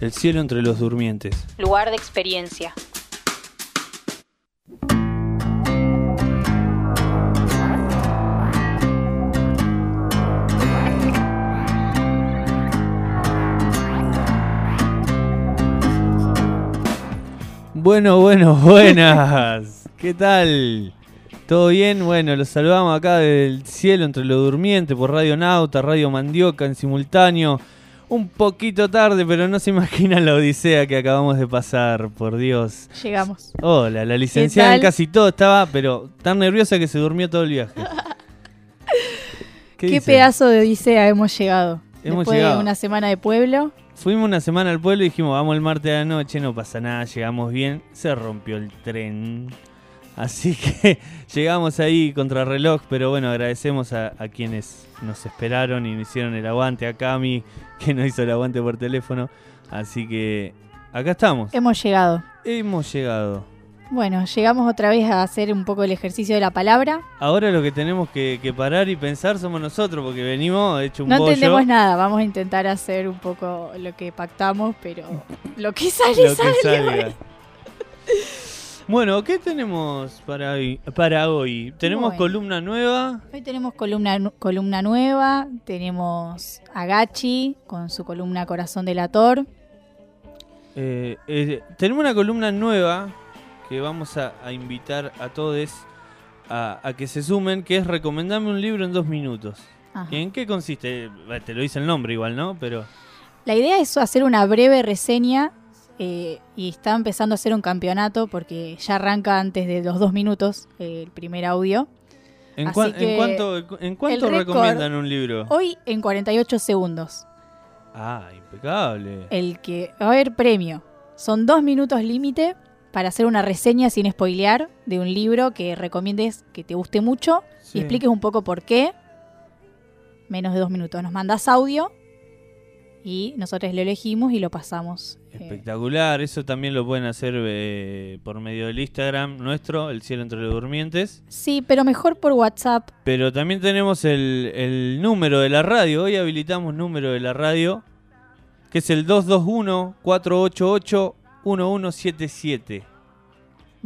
El cielo entre los durmientes. Lugar de experiencia. Bueno, bueno, buenas. ¿Qué tal? ¿Todo bien? Bueno, los saludamos acá del cielo entre los durmientes por Radio Nauta, Radio Mandioca en simultáneo. Un poquito tarde, pero no se imaginan la odisea que acabamos de pasar, por Dios. Llegamos. Hola, la licenciada en casi todo estaba, pero tan nerviosa que se durmió todo el viaje. ¿Qué, pedazo de odisea hemos llegado? Hemos Después de una semana de pueblo. Fuimos una semana al pueblo y dijimos, vamos el martes de la noche, no pasa nada, llegamos bien. Se rompió el tren. Así que llegamos ahí contra reloj, pero bueno, agradecemos a, quienes nos esperaron y nos hicieron el aguante, a Cami, que nos hizo el aguante por teléfono. Así que acá estamos. Hemos llegado. Hemos llegado. Bueno, llegamos otra vez a hacer un poco el ejercicio de la palabra. Ahora lo que tenemos que, parar y pensar somos nosotros, porque venimos hecho un No entendemos nada, vamos a intentar hacer un poco lo que pactamos, pero lo que sale, sale. Bueno, ¿qué tenemos para hoy? Para hoy? Tenemos columna nueva. Hoy tenemos columna, columna nueva, tenemos a Gachi con su columna Corazón Delator. Eh, eh, tenemos una columna nueva que vamos a, invitar a todos a, que se sumen, que es recomendame un libro en dos minutos. en qué consiste? Te lo dice el nombre igual, ¿no? Pero... La idea es hacer una breve reseña eh, y está empezando a hacer un campeonato porque ya arranca antes de los dos minutos eh, el primer audio. ¿En, cuánto, en cuánto recomiendan un libro? Hoy en 48 segundos. Ah, impecable. El que va a haber premio. Son dos minutos límite para hacer una reseña sin spoilear de un libro que recomiendes que te guste mucho y expliques un poco por qué. Menos de dos minutos. Nos mandas audio y nosotros lo elegimos y lo pasamos. Espectacular, eso también lo pueden hacer eh, por medio del Instagram nuestro, El Cielo entre los Durmientes. Sí, pero mejor por WhatsApp. Pero también tenemos el, el número de la radio, hoy habilitamos número de la radio, que es el 221 488 1177.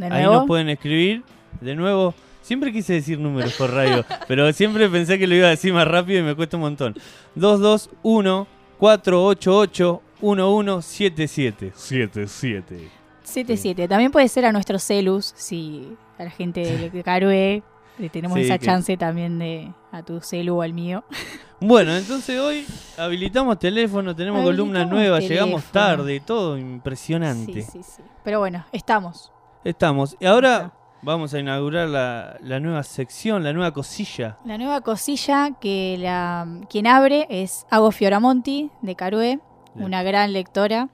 Ahí nos pueden escribir. De nuevo, siempre quise decir números por radio, pero siempre pensé que lo iba a decir más rápido y me cuesta un montón. 221 488 1177. 77. 77. También puede ser a nuestros celus, si a la gente de Caroe le tenemos esa chance también de a tu celu o al mío. Bueno, entonces hoy habilitamos teléfono, tenemos columna nueva, llegamos tarde, todo impresionante. Sí, sí, sí. Pero bueno, estamos. Estamos. Y ahora vamos a inaugurar la, la, nueva sección, la nueva cosilla. La nueva cosilla que la quien abre es Ago Fioramonti de Carué, una gran lectora.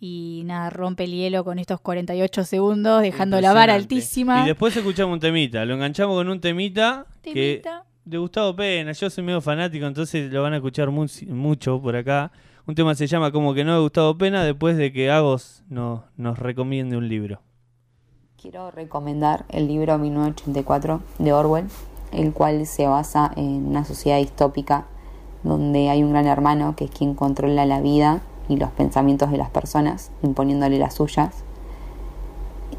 Y nada, rompe el hielo con estos 48 segundos, dejando la vara altísima. Y después escuchamos un temita, lo enganchamos con un temita, que de Gustavo Pena, yo soy medio fanático, entonces lo van a escuchar mucho por acá. Un tema se llama como que no de Gustavo Pena después de que Agos no, nos recomiende un libro. Quiero recomendar el libro 1984 de Orwell, el cual se basa en una sociedad distópica donde hay un gran hermano que es quien controla la vida y los pensamientos de las personas, imponiéndole las suyas.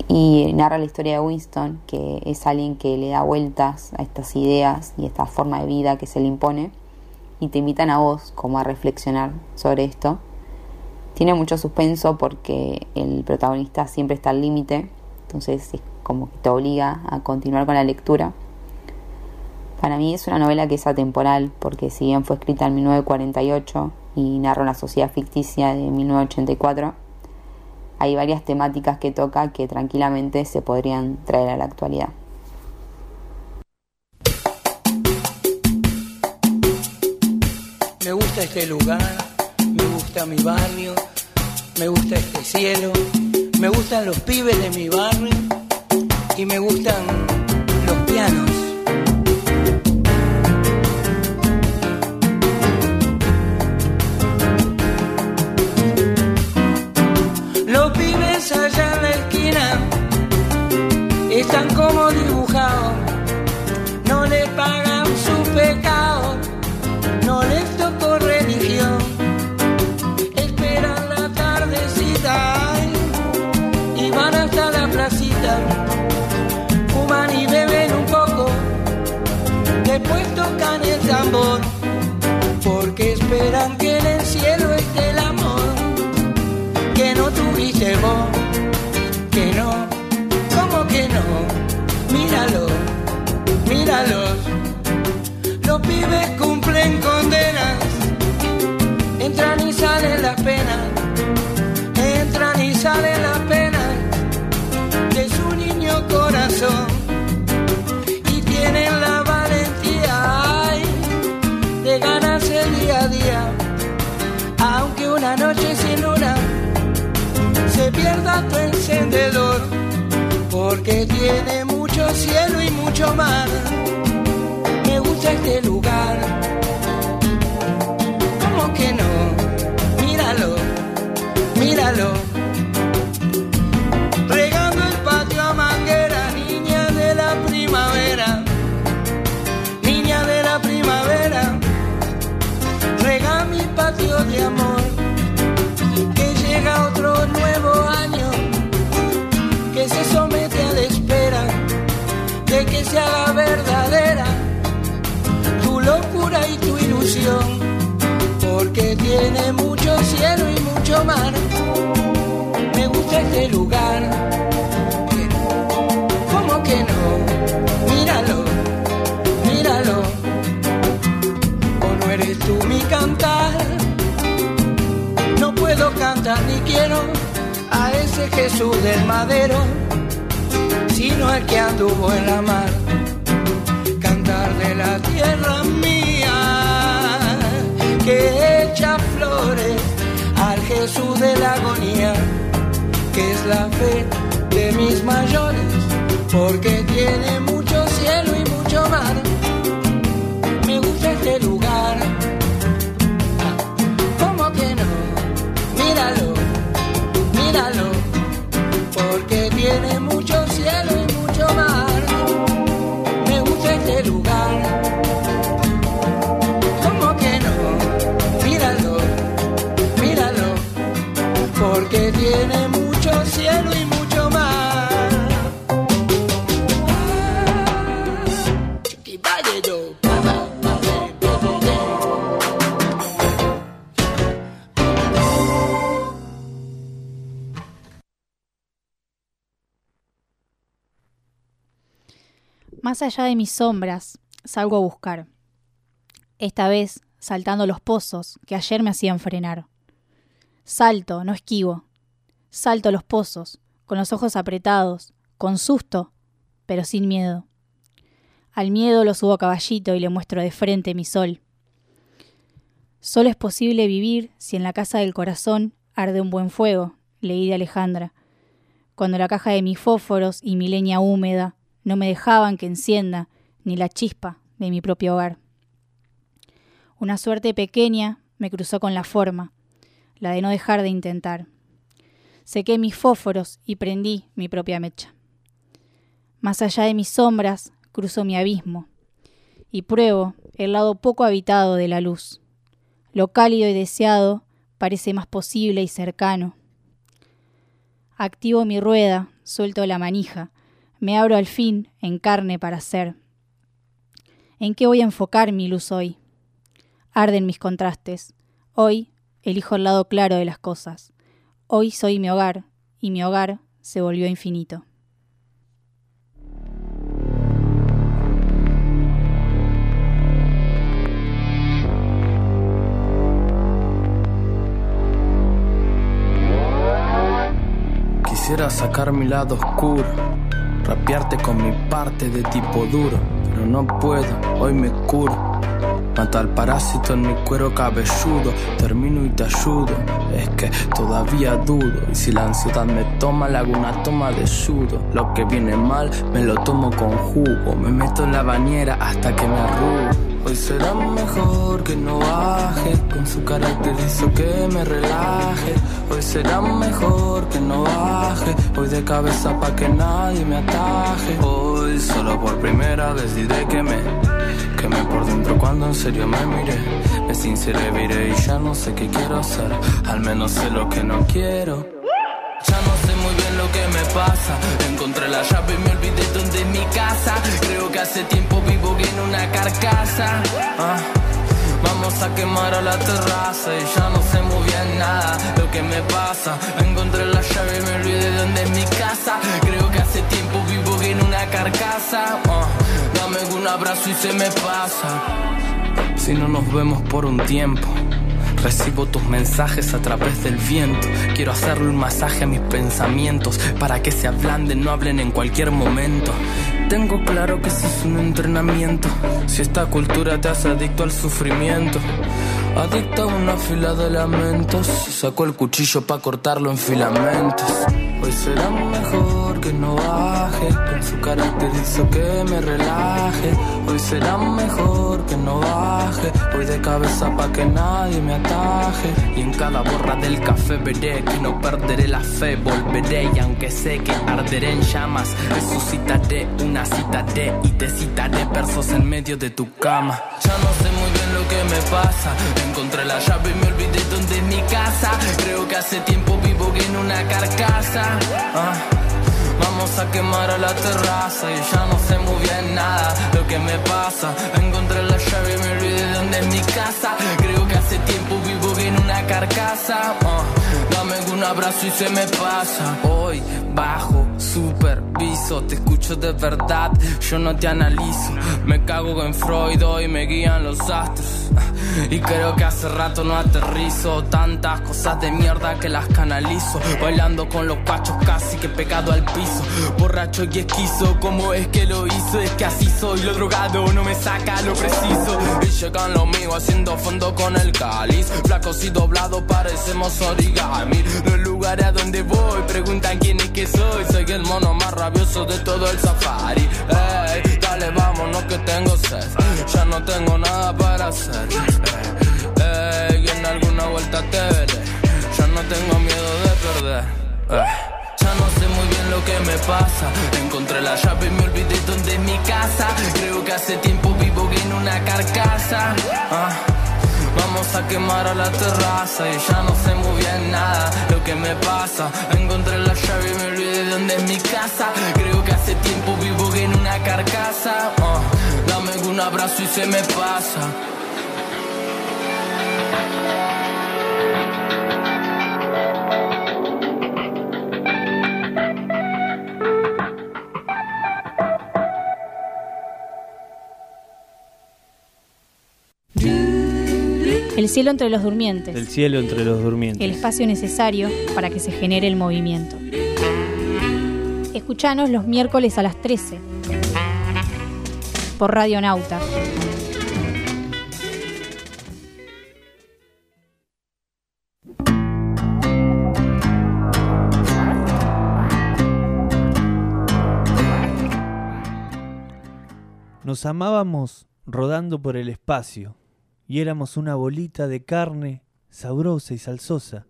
Y narra la historia de Winston, que es alguien que le da vueltas a estas ideas y esta forma de vida que se le impone, y te invitan a vos como a reflexionar sobre esto. Tiene mucho suspenso porque el protagonista siempre está al límite, entonces es como que te obliga a continuar con la lectura. Para mí es una novela que es atemporal, porque si bien fue escrita en 1948 y narra una sociedad ficticia de 1984, hay varias temáticas que toca que tranquilamente se podrían traer a la actualidad. Me gusta este lugar, me gusta mi barrio, me gusta este cielo, me gustan los pibes de mi barrio y me gustan los pianos. allá en la esquina. Están como dibujados, no le pagan su pecado, no les tocó religión, esperan la tardecita y van hasta la placita, fuman y beben un poco, después tocan el tambor. Cielo y mucho mar verdadera locura y tu ilusión, porque tiene mucho cielo y mucho mar. Me gusta este lugar, ¿cómo que no? Míralo, míralo, o no eres tú mi cantar. No puedo cantar ni quiero a ese Jesús del madero, sino el que anduvo en la mar de la tierra mía que echa flores al Jesús de la agonía, que es la fe de mis mayores, porque tiene allá de mis sombras, salgo a buscar. Esta vez saltando los pozos que ayer me hacían frenar. Salto, no esquivo. Salto los pozos, con los ojos apretados, con susto, pero sin miedo. Al miedo lo subo a caballito y le muestro de frente mi sol. Solo es posible vivir si en la casa del corazón arde un buen fuego, leí de Alejandra, cuando la caja de mis fósforos y mi leña húmeda no me dejaban que encienda ni la chispa de mi propio hogar. Una suerte pequeña me cruzó con la forma, la de no dejar de intentar. Sequé mis fósforos y prendí mi propia mecha. Más allá de mis sombras, cruzo mi abismo y pruebo el lado poco habitado de la luz. Lo cálido y deseado parece más posible y cercano. Activo mi rueda, suelto la manija, me abro al fin en carne para ser. ¿En qué voy a enfocar mi luz hoy? Arden mis contrastes. Hoy elijo el lado claro de las cosas. Hoy soy mi hogar y mi hogar se volvió infinito. Quisiera sacar mi lado oscuro, rapearte con mi parte de tipo duro, pero no puedo, hoy me curo Mato al parásito en mi cuero cabelludo, termino y te ayudo. Es que todavía dudo, y si la ansiedad me toma, le hago una toma de sudo. Lo que viene mal, me lo tomo con jugo. Me meto en la bañera hasta que me arrugo. Hoy será mejor que no baje, con su carácter hizo que me relaje. Hoy será mejor que no baje, hoy de cabeza pa' que nadie me ataje. Hoy solo por primera vez diré que me quemé por dentro cuando en serio me miré. Me sinceré, viré y ya no sé qué quiero hacer. Al menos sé lo que no quiero. Ya no sé muy bien lo que me pasa. Encontré la llave y me Creo que hace tiempo vivo en una carcasa. Ah, vamos a quemar a la terraza y ya no sé muy bien nada lo que me pasa. Encontré la llave y me olvidé dónde es mi casa. Creo que hace tiempo vivo en una carcasa. Ah, dame un abrazo y se me pasa. si no nos vemos por un tiempo. Recibo tus mensajes a través del viento. Quiero hacerle un masaje a mis pensamientos para que se ablanden, no hablen en cualquier momento. Tengo claro que eso es un entrenamiento. Si esta cultura te hace adicto al sufrimiento. Adicto a una fila de lamentos. Sacó el cuchillo para cortarlo en filamentos. Hoy será mejor que no baje. Con su carácter hizo que me relaje. Hoy será mejor que no baje. Voy de cabeza pa' que nadie me ataje. Y en cada borra del café veré que no perderé la fe. Volveré y aunque sé que arderé en llamas, resucitaré una cita de y te citaré versos en medio de tu cama. Ya no sé muy bien lo que me pasa. Encontré la llave y me olvidé dónde es mi casa. Creo que hace tiempo vivo en una carcasa. Ah, vamos a quemar a la terraza y ya no sé muy bien nada lo que me pasa. Encontré la llave y me olvidé dónde es mi casa. Creo que hace tiempo vivo en una carcasa. Ah, dame un abrazo y se me pasa. Hoy bajo, superviso, te escucho de verdad, yo no te analizo. Me cago en Freud, hoy me guían los astros. Y creo que hace rato no aterrizo Tantas cosas de mierda que las canalizo Bailando con los pachos casi que pegado al piso Borracho y esquizo, ¿cómo es que lo hizo? Es que así soy, lo drogado no me saca lo preciso Y llegan los míos haciendo fondo con el cáliz Flacos y doblados parecemos origami Los lugares a donde voy preguntan quién es que soy Soy el mono más rabioso de todo el safari Ey, dale vámonos que tengo sed Ya no tengo nada para hacer Ey, en alguna vuelta te veré. Ya no tengo miedo de perder. Ya no sé muy bien lo que me pasa. Encontré la llave y me olvidé dónde es mi casa. Creo que hace tiempo vivo en una carcasa. Ah, vamos a quemar a la terraza y ya no sé muy bien nada lo que me pasa. Encontré la llave y me olvidé dónde es mi casa. Creo que hace tiempo vivo en una carcasa. Ah, dame un abrazo y se me pasa. El cielo entre los durmientes. El cielo entre los durmientes. El espacio necesario para que se genere el movimiento. Escuchanos los miércoles a las 13 por Radio Nauta. Nos amábamos rodando por el espacio y éramos una bolita de carne sabrosa y salsosa,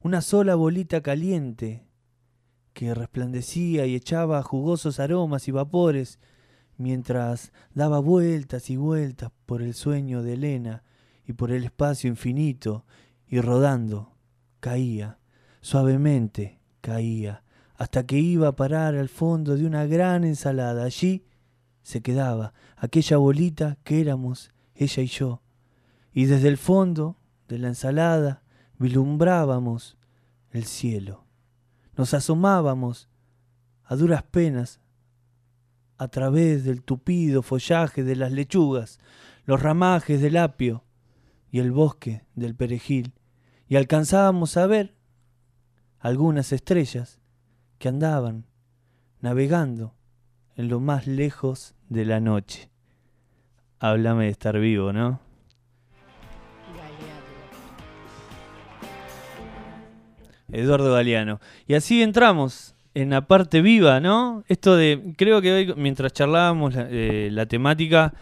una sola bolita caliente que resplandecía y echaba jugosos aromas y vapores mientras daba vueltas y vueltas por el sueño de Elena y por el espacio infinito y rodando caía, suavemente caía, hasta que iba a parar al fondo de una gran ensalada. Allí se quedaba aquella bolita que éramos ella y yo, y desde el fondo de la ensalada vislumbrábamos el cielo. Nos asomábamos a duras penas a través del tupido follaje de las lechugas, los ramajes del apio y el bosque del perejil, y alcanzábamos a ver algunas estrellas que andaban navegando en lo más lejos de la noche. Háblame de estar vivo, ¿no? Eduardo Galeano. Y así entramos en la parte viva, ¿no? Esto de, creo que hoy mientras charlábamos la, eh, la temática,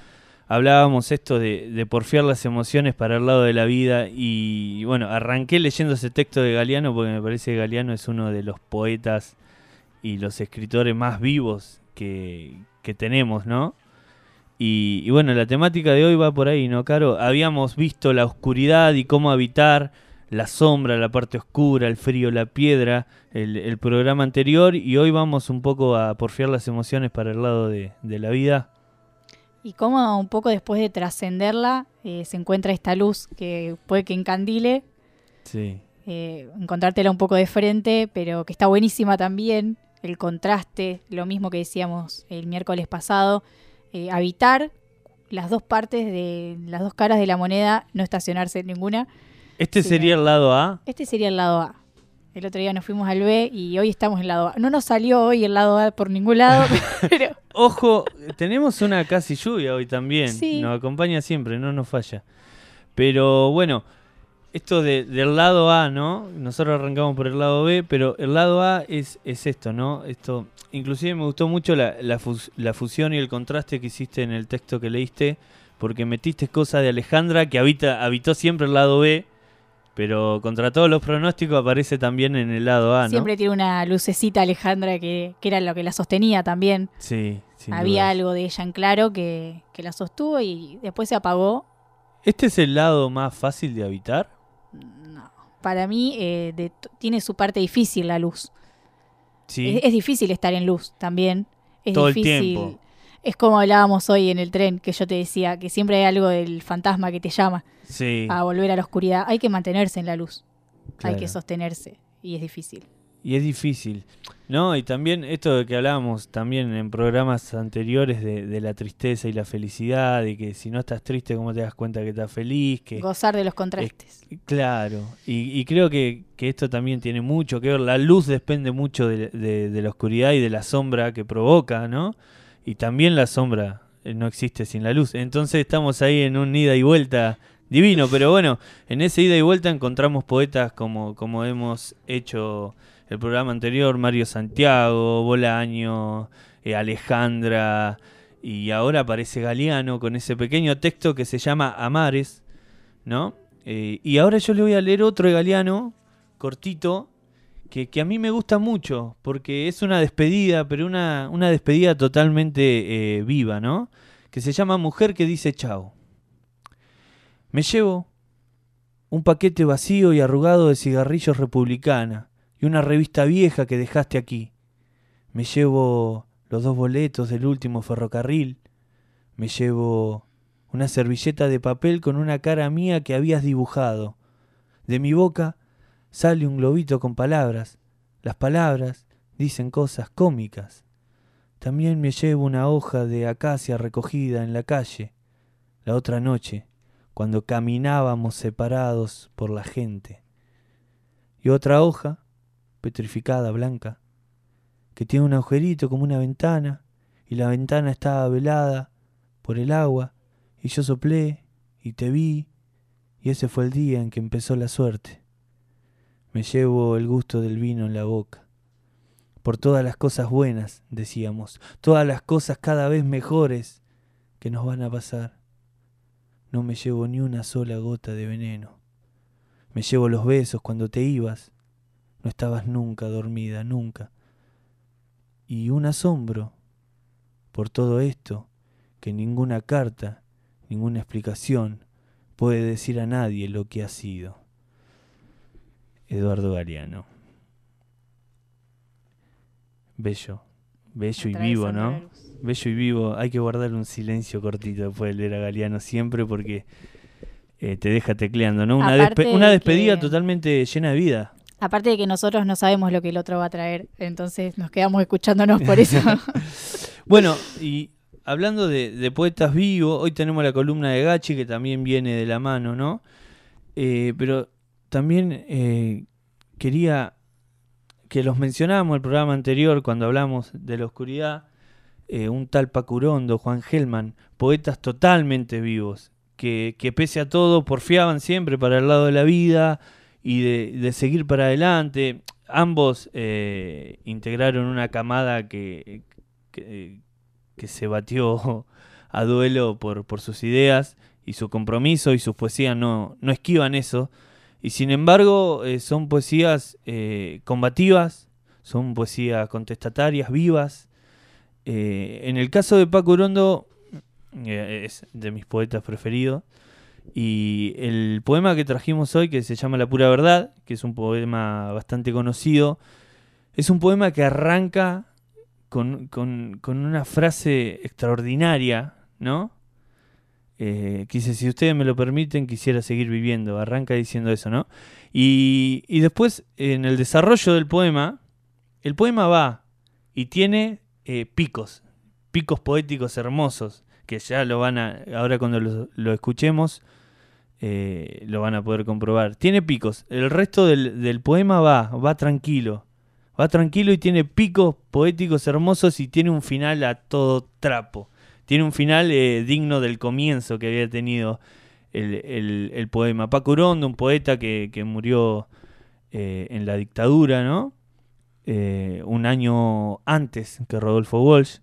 hablábamos esto de, de, porfiar las emociones para el lado de la vida y bueno, arranqué leyendo ese texto de Galeano porque me parece que Galeano es uno de los poetas y los escritores más vivos que, que tenemos, ¿no? Y, y bueno, la temática de hoy va por ahí, ¿no, Caro? Habíamos visto la oscuridad y cómo habitar la sombra, la parte oscura, el frío, la piedra, el, el, programa anterior y hoy vamos un poco a porfiar las emociones para el lado de, de la vida. Y cómo un poco después de trascenderla eh, se encuentra esta luz que puede que encandile. Sí. Eh, encontrártela un poco de frente, pero que está buenísima también. El contraste, lo mismo que decíamos el miércoles pasado. Eh, habitar las dos partes de las dos caras de la moneda, no estacionarse en ninguna. ¿Este Sí. sería el lado A? Este sería el lado A. El otro día nos fuimos al B y hoy estamos en el lado A. No nos salió hoy el lado A por ningún lado, pero Ojo, tenemos una casi lluvia hoy también. Sí. Nos acompaña siempre, no nos falla. Pero bueno, esto de- del lado A, ¿no? Nosotros arrancamos por el lado B, pero el lado A es, es esto, ¿no? Esto, inclusive me gustó mucho la, la, fus- la fusión y el contraste que hiciste en el texto que leíste, porque metiste cosas de Alejandra que habita, habitó siempre el lado B, pero contra todos los pronósticos aparece también en el lado A, ¿no? siempre tiene una lucecita Alejandra que, que era lo que la sostenía también. Sí, sin Había dudas. algo de ella en claro que, que la sostuvo y después se apagó. ¿Este es el lado más fácil de habitar? No. Para mí eh, de- tiene su parte difícil la luz. Sí. Es, es difícil estar en luz también. Es Todo el difícil. tiempo. Es como hablábamos hoy en el tren, que yo te decía, que siempre hay algo del fantasma que te llama Sí. a volver a la oscuridad. Hay que mantenerse en la luz. Hay que sostenerse. Y es difícil. Y es difícil. ¿No? Y también esto de que hablábamos también en programas anteriores de, de la tristeza y la felicidad, de que si no estás triste, ¿cómo te das cuenta que estás feliz? Que, Gozar de los contrastes. claro. Y, y creo que, que esto también tiene mucho que ver. La luz depende mucho de, de- de la oscuridad y de la sombra que provoca, ¿no? Y también la sombra eh, no existe sin la luz. Entonces estamos ahí en un ida y vuelta divino. Pero bueno, en ese ida y vuelta encontramos poetas como, como hemos hecho el programa anterior, Mario Santiago, Bolaño, eh, Alejandra, y ahora aparece Galeano con ese pequeño texto que se llama Amares, ¿no? Eh, y ahora yo le voy a leer otro de Galeano, cortito, que, a mí me gusta mucho, porque es una despedida, pero una, una despedida totalmente eh, viva, ¿no? Que se llama Mujer que dice chao. Me llevo un paquete vacío y arrugado de cigarrillos republicana y una revista vieja que dejaste aquí. Me llevo los dos boletos del último ferrocarril. Me llevo una servilleta de papel con una cara mía que habías dibujado. De mi boca sale un globito con palabras. Las palabras dicen cosas cómicas. También me llevo una hoja de acacia recogida en la calle. La otra noche, cuando caminábamos separados por la gente. Y otra hoja, petrificada, blanca, que tiene un agujerito como una ventana, y la ventana estaba velada por el agua, y yo soplé, y te vi, y ese fue el día en que empezó la suerte. Me llevo el gusto del vino en la boca. Por todas las cosas buenas, decíamos, todas las cosas cada vez mejores que nos van a pasar. No me llevo ni una sola gota de veneno. Me llevo los besos cuando te ibas. No estabas nunca dormida, nunca. Y un asombro por todo esto que ninguna carta, ninguna explicación puede decir a nadie lo que ha sido. Eduardo Galeano. Bello, bello y vivo, ¿no? Bello y vivo. Hay que guardar un silencio cortito después de leer a Galeano siempre porque eh, te deja tecleando, ¿no? Una, Aparte despe- una de despedida que- totalmente llena de vida. Aparte de que nosotros no sabemos lo que el otro va a traer, entonces nos quedamos escuchándonos por eso. Bueno, y hablando de, de poetas vivos, hoy tenemos la columna de Gachi que también viene de la mano, ¿no? Eh, pero también eh, quería que los mencionábamos el programa anterior cuando hablamos de la oscuridad, eh, un tal Pacurondo, Juan Gelman, poetas totalmente vivos, que, que pese a todo porfiaban siempre para el lado de la vida y de, seguir para adelante. Ambos eh, integraron una camada que, que, se batió a duelo por, por sus ideas y su compromiso y sus poesías no, no esquivan eso. Y sin embargo eh, son poesías eh, combativas, son poesías contestatarias, vivas. Eh, en el caso de Paco Urondo eh, es de mis poetas preferidos. Y el poema que trajimos hoy, que se llama La pura verdad, que es un poema bastante conocido, es un poema que arranca con- con una frase extraordinaria, ¿no? Eh, que dice, si ustedes me lo permiten, quisiera seguir viviendo. Arranca diciendo eso, ¿no? Y, y después, en el desarrollo del poema, el poema va y tiene eh, picos, picos poéticos hermosos, que ya lo van a, ahora cuando lo, escuchemos, eh, lo van a poder comprobar. Tiene picos, el resto del, poema va, va tranquilo, va tranquilo y tiene picos poéticos hermosos y tiene un final a todo trapo. Tiene un final eh, digno del comienzo que había tenido el, poema. Paco Urondo, un poeta que, murió eh, en la dictadura, ¿no? un año antes que Rodolfo Walsh,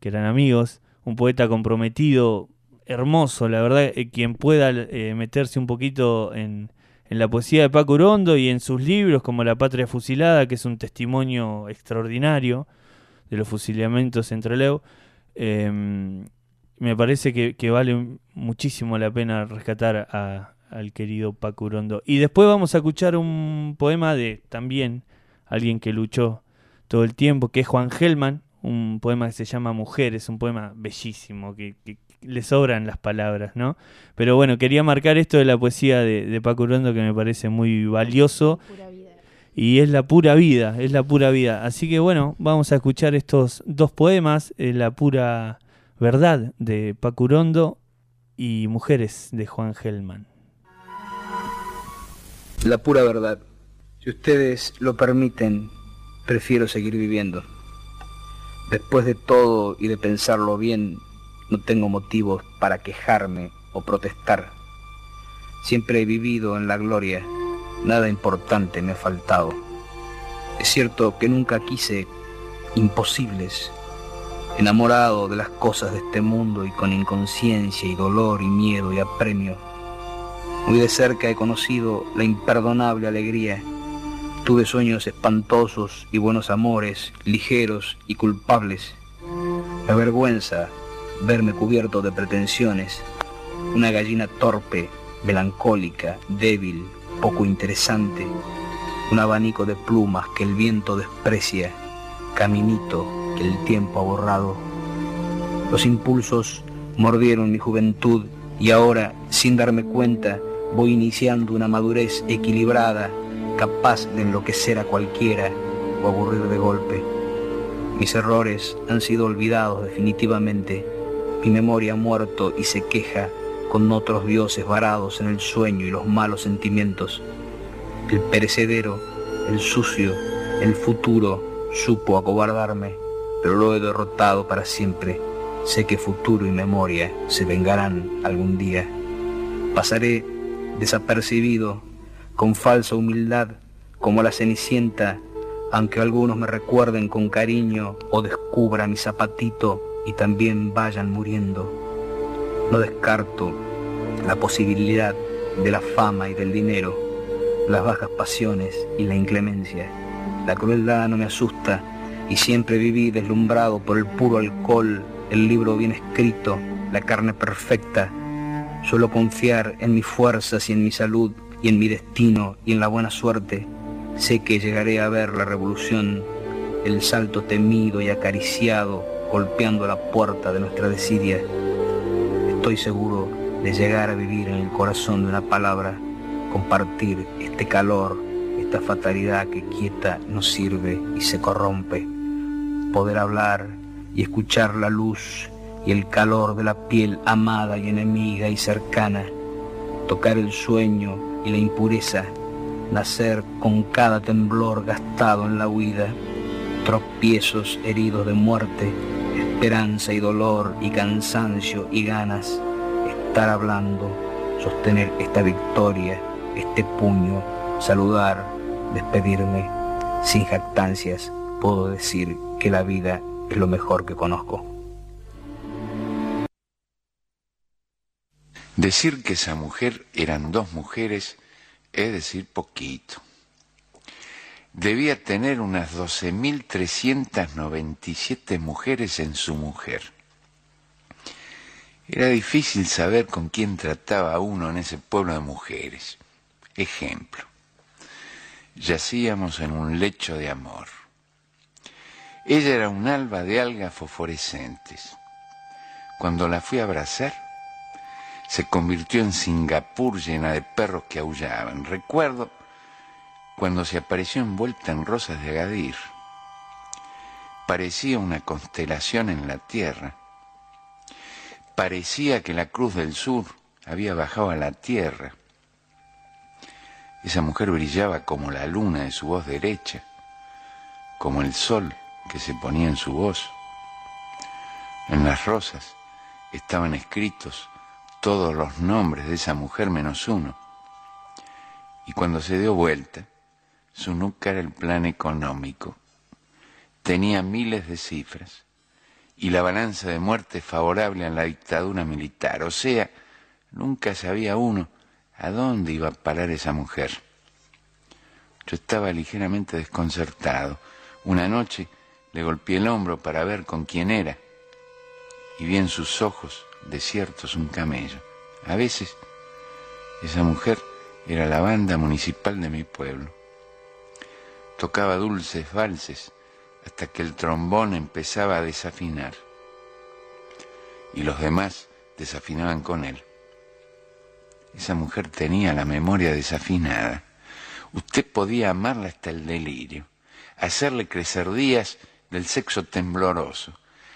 que eran amigos un poeta comprometido, hermoso, la verdad, eh, quien pueda eh, meterse un poquito en, la poesía de Paco Urondo y en sus libros como La Patria Fusilada, que es un testimonio extraordinario de los fusilamientos entre Leo, em, me parece que, vale muchísimo la pena rescatar al querido Paco Urondo. Y después vamos a escuchar un poema de también alguien que luchó todo el tiempo, que es Juan Gelman, un poema que se llama Mujeres, un poema bellísimo, que, le sobran las palabras, ¿no? Pero bueno, quería marcar esto de la poesía de, Paco Urondo que me parece muy valioso. Y es la pura vida, es la pura vida. Así que bueno, vamos a escuchar estos dos poemas, eh, La pura verdad de Paco Urondo y Mujeres de Juan Gelman. La pura verdad. Si ustedes lo permiten, prefiero seguir viviendo. Después de todo y de pensarlo bien, no tengo motivos para quejarme o protestar. Siempre he vivido en la gloria, nada importante me ha faltado. Es cierto que nunca quise imposibles, enamorado de las cosas de este mundo y con inconsciencia y dolor y miedo y apremio. Muy de cerca he conocido la imperdonable alegría Tuve sueños espantosos y buenos amores, ligeros y culpables. Me avergüenza verme cubierto de pretensiones, una gallina torpe, melancólica, débil, poco interesante, un abanico de plumas que el viento desprecia, caminito que el tiempo ha borrado. Los impulsos mordieron mi juventud y ahora, sin darme cuenta, voy iniciando una madurez equilibrada capaz de enloquecer a cualquiera o aburrir de golpe. Mis errores han sido olvidados definitivamente. Mi memoria ha muerto y se queja con otros dioses varados en el sueño y los malos sentimientos. El perecedero, el sucio, el futuro supo acobardarme, pero lo he derrotado para siempre. Sé que futuro y memoria se vengarán algún día. Pasaré desapercibido con falsa humildad, como la cenicienta, aunque algunos me recuerden con cariño o descubra mi zapatito y también vayan muriendo. No descarto la posibilidad de la fama y del dinero, las bajas pasiones y la inclemencia. La crueldad no me asusta y siempre viví deslumbrado por el puro alcohol, el libro bien escrito, la carne perfecta. Suelo confiar en mis fuerzas y en mi salud y en mi destino y en la buena suerte, sé que llegaré a ver la revolución, el salto temido y acariciado golpeando la puerta de nuestra desidia. Estoy seguro de llegar a vivir en el corazón de una palabra, compartir este calor, esta fatalidad que quieta nos sirve y se corrompe, poder hablar y escuchar la luz y el calor de la piel amada y enemiga y cercana, tocar el sueño y la impureza, nacer con cada temblor gastado en la huida, tropiezos heridos de muerte, esperanza y dolor y cansancio y ganas, estar hablando, sostener esta victoria, este puño, saludar, despedirme, sin jactancias, puedo decir que la vida es lo mejor que conozco. Decir que esa mujer eran dos mujeres es decir poquito. Debía tener unas 12.397 mujeres en su mujer. Era difícil saber con quién trataba uno en ese pueblo de mujeres. Ejemplo, yacíamos en un lecho de amor. Ella era un alba de algas fosforescentes. Cuando la fui a abrazar, se convirtió en Singapur llena de perros que aullaban. Recuerdo cuando se apareció envuelta en rosas de Agadir. Parecía una constelación en la tierra. parecía que la cruz del sur había bajado a la tierra. Esa mujer brillaba como la luna de su voz derecha, como el sol que se ponía en su voz. En las rosas estaban escritos todos los nombres de esa mujer menos uno. Y cuando se dio vuelta, su nuca era el plan económico. Tenía miles de cifras y la balanza de muerte favorable a la dictadura militar. O sea, nunca sabía uno a dónde iba a parar esa mujer. Yo estaba ligeramente desconcertado. Una noche le golpeé el hombro para ver con quién era y vi en sus ojos desiertos un camello. A veces esa mujer era la banda municipal de mi pueblo. Tocaba dulces valses hasta que el trombón empezaba a desafinar y los demás desafinaban con él. Esa mujer tenía la memoria desafinada. Usted podía amarla hasta el delirio, hacerle crecer días del sexo tembloroso,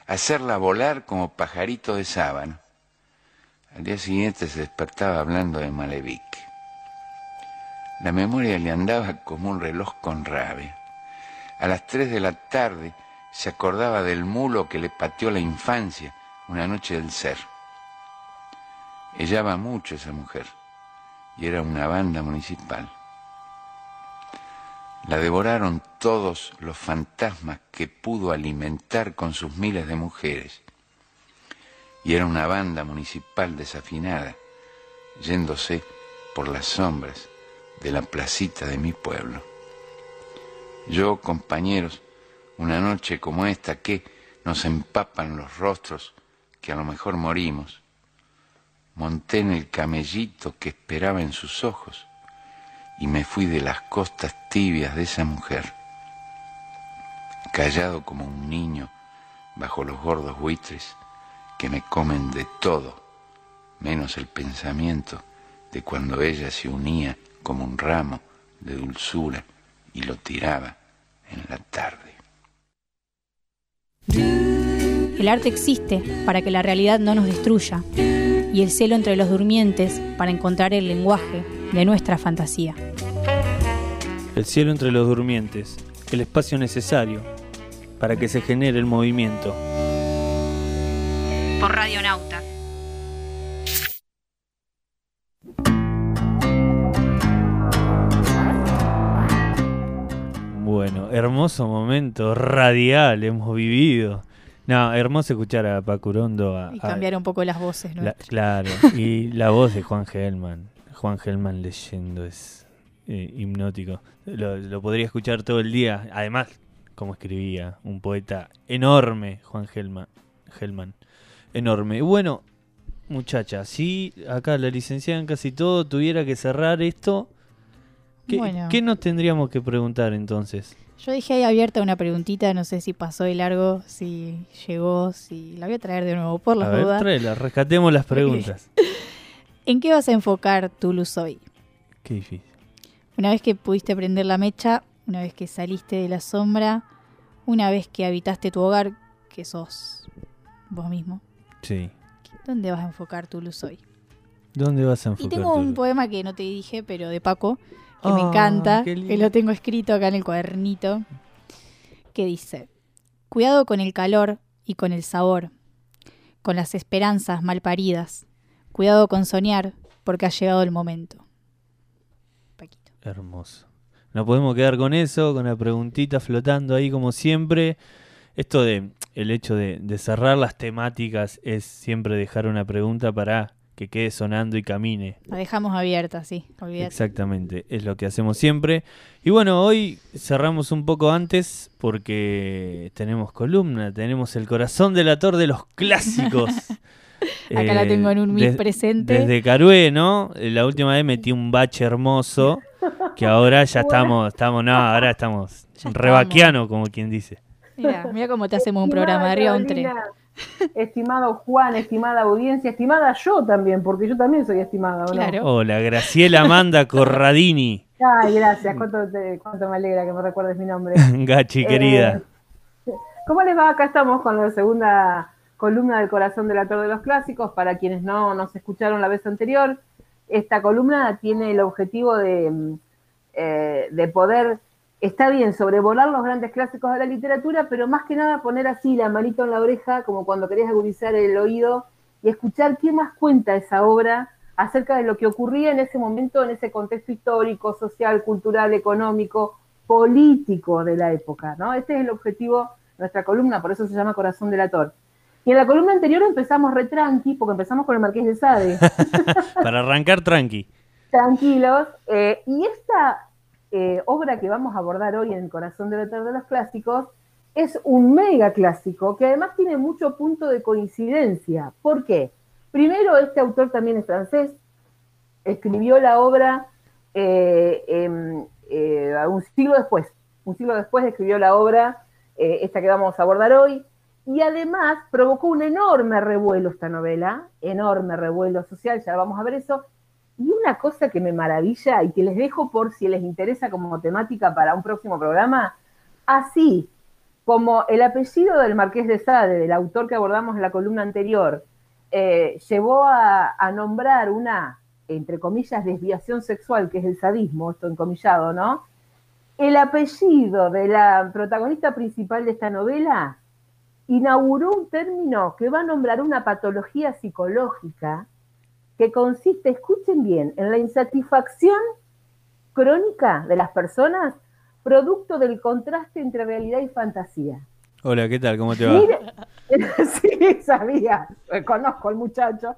hacerla volar como pajarito de sábana. Al día siguiente se despertaba hablando de Malevich. La memoria le andaba como un reloj con rabia. A las tres de la tarde se acordaba del mulo que le pateó la infancia una noche del ser. Ella va mucho esa mujer y era una banda municipal. La devoraron todos los fantasmas que pudo alimentar con sus miles de mujeres. Y era una banda municipal desafinada, yéndose por las sombras de la placita de mi pueblo. Yo, compañeros, una noche como esta que nos empapan los rostros, que a lo mejor morimos, monté en el camellito que esperaba en sus ojos y me fui de las costas tibias de esa mujer, callado como un niño bajo los gordos buitres que me comen de todo, menos el pensamiento de cuando ella se unía como un ramo de dulzura y lo tiraba en la tarde. El arte existe para que la realidad no nos destruya y el cielo entre los durmientes para encontrar el lenguaje de nuestra fantasía. El cielo entre los durmientes, el espacio necesario para que se genere el movimiento. Por Radio hermoso momento radial hemos vivido. No, hermoso escuchar a Pacurondo. y cambiar un poco las voces, ¿no? claro, y la voz de Juan Gelman. Juan Gelman leyendo es eh, hipnótico. Lo, podría escuchar todo el día. Además, como escribía, un poeta enorme, Juan Gelman. Gelman. Enorme. Bueno, muchacha, si acá la licenciada en casi todo tuviera que cerrar esto, ¿qué, ¿qué nos tendríamos que preguntar entonces? Yo dejé ahí abierta una preguntita, no sé si pasó de largo, si llegó, si la voy a traer de nuevo por la duda. Tráela, rescatemos las preguntas. ¿En qué vas a enfocar tu luz hoy? Qué difícil. Una vez que pudiste prender la mecha, una vez que saliste de la sombra, una vez que habitaste tu hogar, que sos vos mismo. Sí. ¿Dónde vas a enfocar tu luz hoy? ¿Dónde vas a enfocar? Y tengo un poema que no te dije, pero de Paco, que me encanta, que lo tengo escrito acá en el cuadernito, que dice, cuidado con el calor y con el sabor, con las esperanzas mal paridas, cuidado con soñar, porque ha llegado el momento. Paquito. Hermoso. No podemos quedar con eso, con la preguntita flotando ahí como siempre. Esto de el hecho de, de cerrar las temáticas es siempre dejar una pregunta para que quede sonando y camine. La dejamos abierta, sí, Exactamente, es lo que hacemos siempre. Y bueno, hoy cerramos un poco antes porque tenemos columna, tenemos el corazón del ator de los clásicos. Acá la tengo en un mil presente. Desde Carué, ¿no? La última vez metí un bache hermoso, que ahora ya estamos, estamos, no, ahora estamos rebaquiano, como quien dice. Mira, mira cómo te hacemos un programa de arriba un tren estimado Juan, estimada audiencia, estimada yo también, porque yo también soy estimada. Hola, Graciela Amanda Corradini. Ay, gracias, cuánto, me alegra que me recuerdes mi nombre. Gachi, querida. Eh, ¿Cómo les va? Acá estamos con la segunda columna del corazón del autor de los clásicos. Para quienes no nos escucharon la vez anterior, esta columna tiene el objetivo de, eh, de poder, está bien, sobrevolar los grandes clásicos de la literatura, pero más que nada poner así la manito en la oreja, como cuando querías agudizar el oído y escuchar qué más cuenta esa obra acerca de lo que ocurría en ese momento, en ese contexto histórico, social, cultural, económico, político de la época, ¿no? Este es el objetivo de nuestra columna, por eso se llama Corazón del Ator. Y en la columna anterior empezamos retranqui, porque empezamos con el Marqués de Sade. Para arrancar tranqui. Tranquilos. Eh, y esta eh, obra que vamos a abordar hoy en Corazón del Ator de los Clásicos es un mega clásico que además tiene mucho punto de coincidencia. ¿Por qué? Primero, este autor también es francés, escribió la obra eh, eh, un siglo después, un siglo después escribió la obra, esta que vamos a abordar hoy, y además provocó un enorme revuelo esta novela, enorme revuelo social, ya vamos a ver eso, y una cosa que me maravilla y que les dejo por si les interesa como temática para un próximo programa, así como el apellido del Marqués de Sade, del autor que abordamos en la columna anterior, eh, llevó a, nombrar una, entre comillas, desviación sexual, que es el sadismo, esto encomillado, ¿no? El apellido de la protagonista principal de esta novela inauguró un término que va a nombrar una patología psicológica que consiste, escuchen bien, en la insatisfacción crónica de las personas producto del contraste entre realidad y fantasía. Hola, ¿qué tal? ¿Cómo te va? sí, sabía, conozco al muchacho.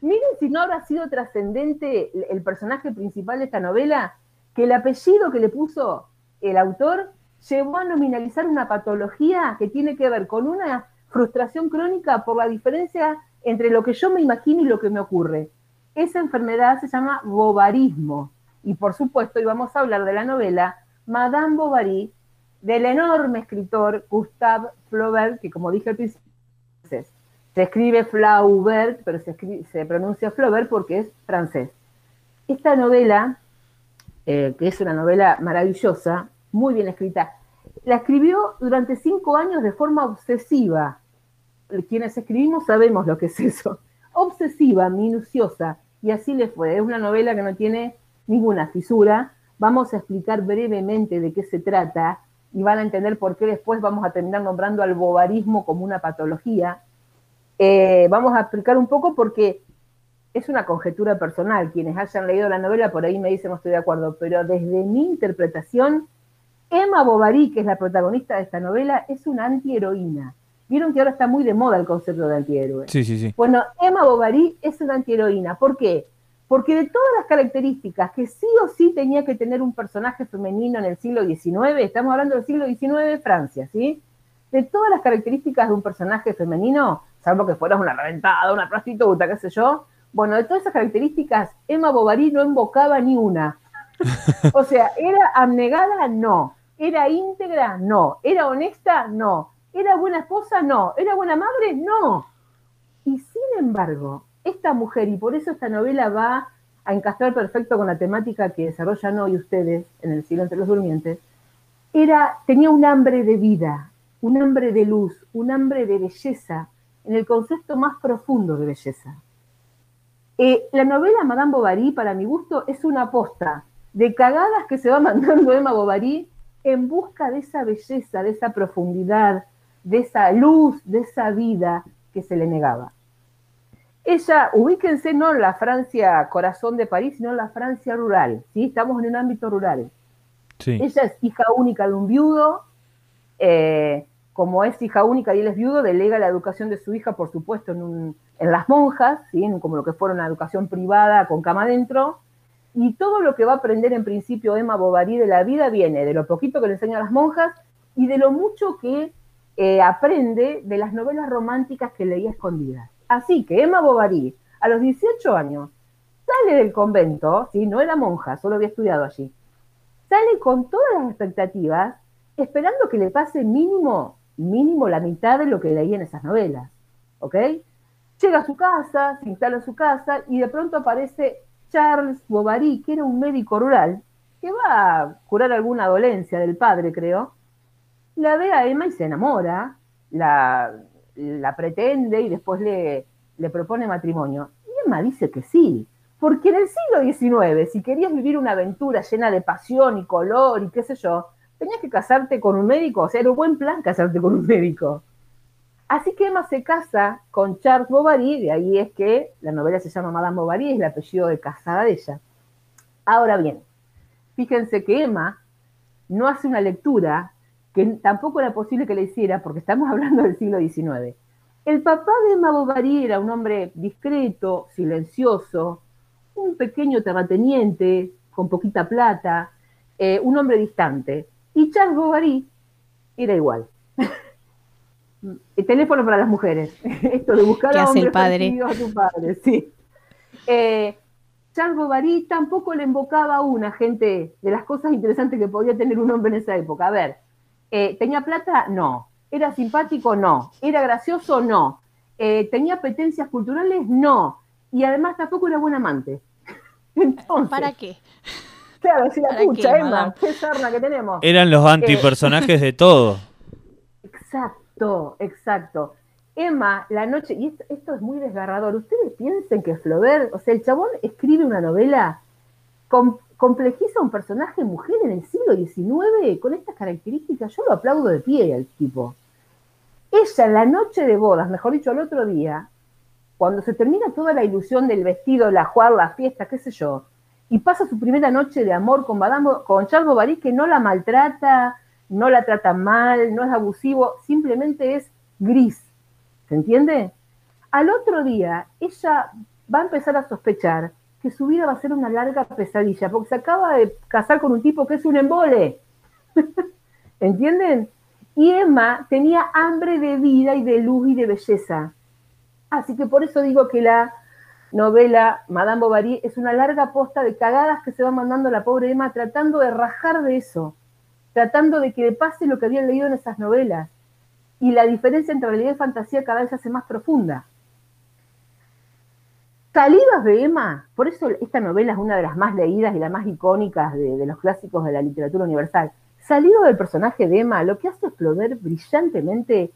Miren si no habrá sido trascendente el personaje principal de esta novela, que el apellido que le puso el autor llevó a nominalizar una patología que tiene que ver con una frustración crónica por la diferencia entre lo que yo me imagino y lo que me ocurre. Esa enfermedad se llama bovarismo. Y por supuesto íbamos a hablar de la novela Madame Bovary del enorme escritor Gustave Flaubert, que como dije al principio, se escribe Flaubert, pero se, pronuncia Flaubert porque es francés. Esta novela, eh, que es una novela maravillosa, muy bien escrita, la escribió durante cinco años de forma obsesiva. Quienes escribimos sabemos lo que es eso. Obsesiva, minuciosa, y así le fue. Es una novela que no tiene ninguna fisura. Vamos a explicar brevemente de qué se trata y van a entender por qué después vamos a terminar nombrando al bobarismo como una patología. Eh, vamos a explicar un poco porque es una conjetura personal. Quienes hayan leído la novela por ahí me dicen no estoy de acuerdo, pero desde mi interpretación, Emma Bovary, que es la protagonista de esta novela, es una antiheroína. Vieron que ahora está muy de moda el concepto de antihéroe. Sí, sí, sí. Bueno, Emma Bovary es una antiheroína. ¿Por qué? Porque de todas las características que sí o sí tenía que tener un personaje femenino en el siglo XIX, estamos hablando del siglo XIX Francia, ¿sí? De todas las características de un personaje femenino, salvo que fueras una reventada, una prostituta, qué sé yo, bueno, de todas esas características, Emma Bovary no invocaba ni una. O sea, ¿era abnegada? No. ¿Era íntegra? No. ¿Era honesta? No. ¿Era buena esposa? No. ¿Era buena madre? No. Y sin embargo, esta mujer, y por eso esta novela va a encastrar perfecto con la temática que desarrollan hoy ustedes en el siglo entre los durmientes, era, tenía un hambre de vida, un hambre de luz, un hambre de belleza, en el concepto más profundo de belleza. Eh, la novela Madame Bovary, para mi gusto, es una aposta de cagadas que se va mandando Emma Bovary en busca de esa belleza, de esa profundidad, de esa luz, de esa vida que se le negaba. Ella, ubíquense no en la Francia corazón de París, sino en la Francia rural, ¿sí? Estamos en un ámbito rural. Ella es hija única de un viudo, eh, como es hija única y él es viudo, delega la educación de su hija, por supuesto, en, las monjas, ¿sí? como lo que fuera una educación privada con cama adentro, y todo lo que va a aprender en principio Emma Bovary de la vida viene de lo poquito que le enseña a las monjas y de lo mucho que eh, aprende de las novelas románticas que leía escondidas. Así que Emma Bovary, a los 18 años, sale del convento, ¿sí? no era monja, solo había estudiado allí, sale con todas las expectativas, esperando que le pase mínimo, mínimo la mitad de lo que leía en esas novelas, ¿ok? Llega a su casa, se instala en su casa y de pronto aparece Charles Bovary, que era un médico rural, que va a curar alguna dolencia del padre, creo. La ve a Emma y se enamora, la, la pretende y después le, le propone matrimonio. Y Emma dice que sí, porque en el siglo XIX, si querías vivir una aventura llena de pasión y color y qué sé yo, tenías que casarte con un médico, o sea, era un buen plan casarte con un médico. Así que Emma se casa con Charles Bovary, de ahí es que la novela se llama Madame Bovary, es el apellido de casada de ella. Ahora bien, fíjense que Emma no hace una lectura que tampoco era posible que le hiciera, porque estamos hablando del siglo XIX. El papá de Emma Bovary era un hombre discreto, silencioso, un pequeño terrateniente con poquita plata, eh, un hombre distante. Y Charles Bovary era igual. el teléfono para las mujeres. Esto de buscar a hombres padre? a tu padre, sí. Eh, Charles Bovary tampoco le invocaba a una gente de las cosas interesantes que podía tener un hombre en esa época. A ver, eh, ¿tenía plata? No. ¿Era simpático? No. ¿Era gracioso? No. Eh, ¿Tenía apetencias culturales? No. Y además tampoco era buen amante. Entonces, ¿Para qué? Claro, si la pucha, Emma, qué sarna que tenemos. Eran los antipersonajes de todo. Exacto, exacto. Emma, la noche, y esto, es muy desgarrador, ustedes piensen que Flaubert, o sea, el chabón escribe una novela, complejiza un personaje mujer en el siglo XIX con estas características, yo lo aplaudo de pie al tipo. Ella, la noche de bodas, mejor dicho, al otro día, cuando se termina toda la ilusión del vestido, la jugar, la fiesta, qué sé yo, y pasa su primera noche de amor con, Madame, con Charles Bovary, que no la maltrata, no la trata mal, no es abusivo, simplemente es gris, ¿Se entiende? Al otro día, ella va a empezar a sospechar su vida va a ser una larga pesadilla, porque se acaba de casar con un tipo que es un embole. ¿Entienden? Y Emma tenía hambre de vida y de luz y de belleza. Así que por eso digo que la novela Madame Bovary es una larga posta de cagadas que se va mandando la pobre Emma tratando de rajar de eso, tratando de que le pase lo que había leído en esas novelas y la diferencia entre realidad y fantasía cada vez se hace más profunda. Salidas de Emma, por eso esta novela es una de las más leídas y las más icónicas de, los clásicos de la literatura universal. Salido del personaje de Emma, lo que hace explotar brillantemente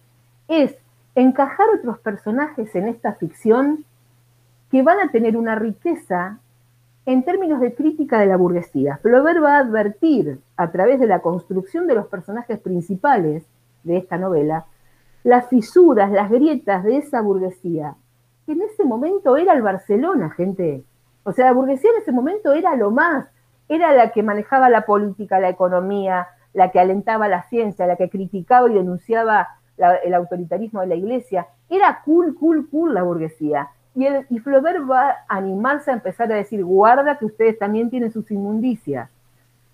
es encajar otros personajes en esta ficción que van a tener una riqueza en términos de crítica de la burguesía. Flaubert va a advertir a través de la construcción de los personajes principales de esta novela, las fisuras, las grietas de esa burguesía, que en ese momento era el Barcelona, gente. O sea, la burguesía en ese momento era lo más, era la que manejaba la política, la economía, la que alentaba la ciencia, la que criticaba y denunciaba el autoritarismo de la iglesia. Era cool, cool, cool la burguesía. Y, el, y Flaubert va a animarse a empezar a decir, guarda que ustedes también tienen sus inmundicias.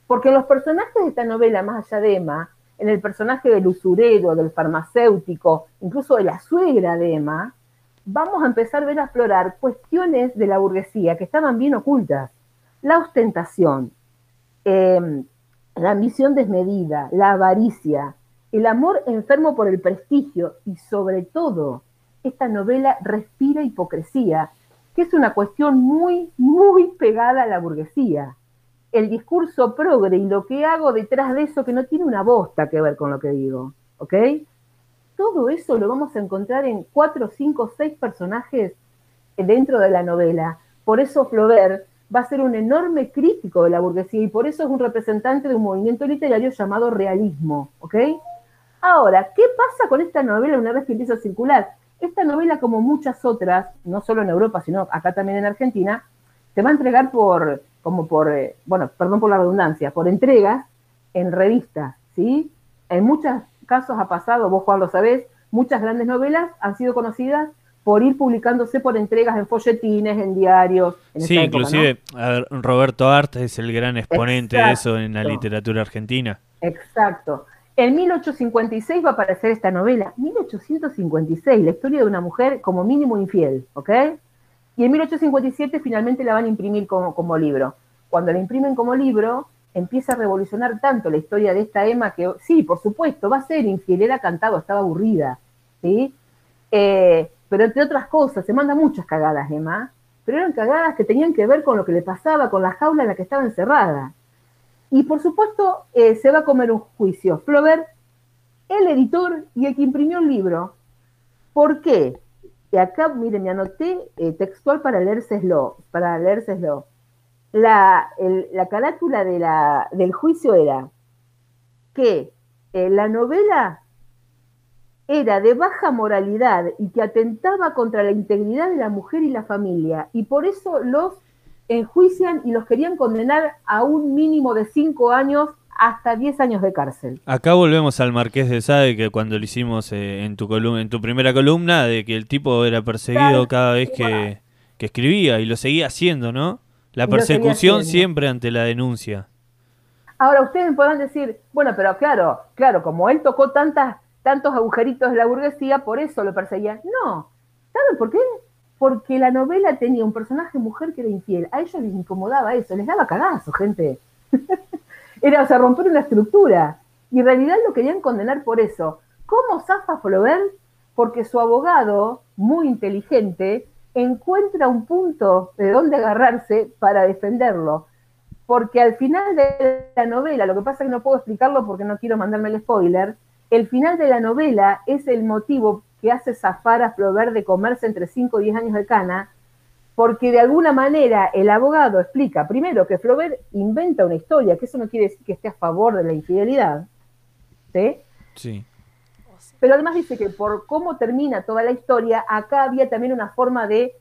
Porque los personajes de esta novela, más allá de Emma, en el personaje del usurero, del farmacéutico, incluso de la suegra de Emma, vamos a empezar a ver a explorar cuestiones de la burguesía que estaban bien ocultas. La ostentación, em, la ambición desmedida, la avaricia, el amor enfermo por el prestigio y sobre todo esta novela respira hipocresía, que es una cuestión muy, muy pegada a la burguesía el discurso progre y lo que hago detrás de eso que no tiene una bosta que ver con lo que digo, ¿ok? Todo eso lo vamos a encontrar en cuatro, cinco, seis personajes dentro de la novela. Por eso Flaubert va a ser un enorme crítico de la burguesía y por eso es un representante de un movimiento literario llamado realismo, ¿ok? Ahora, ¿qué pasa con esta novela una vez que empieza a circular? Esta novela, como muchas otras, no solo en Europa, sino acá también en Argentina, se va a entregar por como por, eh, bueno, perdón por la redundancia, por entregas en revistas, ¿sí? En muchos casos ha pasado, vos Juan lo sabés, muchas grandes novelas han sido conocidas por ir publicándose por entregas en folletines, en diarios. sí, inclusive Roberto Art es el gran exponente de eso en la literatura argentina. Exacto. En 1856 va a aparecer esta novela. 1856, la historia de una mujer como mínimo infiel, ¿ok? Y en 1857 finalmente la van a imprimir como, libro. Cuando la imprimen como libro, empieza a revolucionar tanto la historia de esta Emma que, sí, por supuesto, va a ser infiel, era cantado, estaba aburrida, ¿sí? Eh, pero entre otras cosas, se manda muchas cagadas, Emma, pero eran cagadas que tenían que ver con lo que le pasaba, con la jaula en la que estaba encerrada. Y por supuesto, eh, se va a comer un juicio. Flaubert, el editor y el que imprimió el libro, ¿Por qué? Y acá, miren, me anoté eh, textual para leérselo, para leérselo. La, la carátula de la, del juicio era que eh, la novela era de baja moralidad y que atentaba contra la integridad de la mujer y la familia, y por eso los enjuician y los querían condenar a un mínimo de cinco años hasta 10 años de cárcel. Acá volvemos al Marqués de Sade, que cuando lo hicimos eh, en, tu en tu primera columna, de que el tipo era perseguido cada vez que, escribía y lo seguía haciendo, ¿no? La persecución siempre ante la denuncia. Ahora ustedes podrán decir, bueno, pero claro, claro, como él tocó tantas, tantos agujeritos de la burguesía, por eso lo perseguían. No, ¿saben por qué? Porque la novela tenía un personaje mujer que era infiel. A ellos les incomodaba eso, les daba cagazo, gente. Era, o sea, romper una estructura. Y en realidad lo querían condenar por eso. ¿Cómo zafa Flaubert? Porque su abogado, muy inteligente, encuentra un punto de dónde agarrarse para defenderlo. Porque al final de la novela, lo que pasa es que no puedo explicarlo porque no quiero mandarme el spoiler, el final de la novela es el motivo que hace zafar a Flaubert de comerse entre 5 y 10 años de cana, porque de alguna manera el abogado explica, primero, que Flaubert inventa una historia, que eso no quiere decir que esté a favor de la infidelidad, ¿sí? Sí. Pero además dice que por cómo termina toda la historia, acá había también una forma de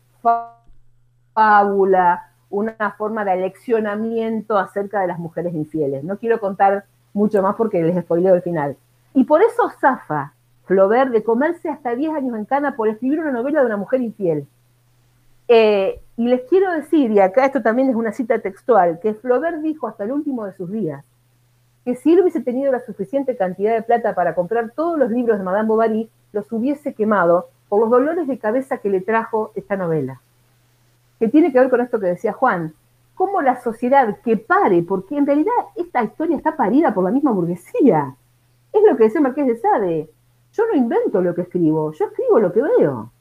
fábula, una forma de aleccionamiento acerca de las mujeres infieles. No quiero contar mucho más porque les spoileo el final. Y por eso zafa Flaubert de comerse hasta 10 años en cana por escribir una novela de una mujer infiel. Eh, y les quiero decir, y acá esto también es una cita textual, que Flaubert dijo hasta el último de sus días que si él hubiese tenido la suficiente cantidad de plata para comprar todos los libros de Madame Bovary, los hubiese quemado por los dolores de cabeza que le trajo esta novela. Que tiene que ver con esto que decía Juan, cómo la sociedad que pare, porque en realidad esta historia está parida por la misma burguesía. Es lo que decía Marqués de Sade. Yo no invento lo que escribo, yo escribo lo que veo.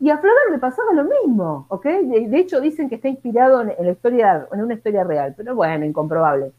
Y a Flaubert le pasaba lo mismo, ¿ok? De, hecho dicen que está inspirado en, la historia, en una historia real, pero bueno, incomprobable.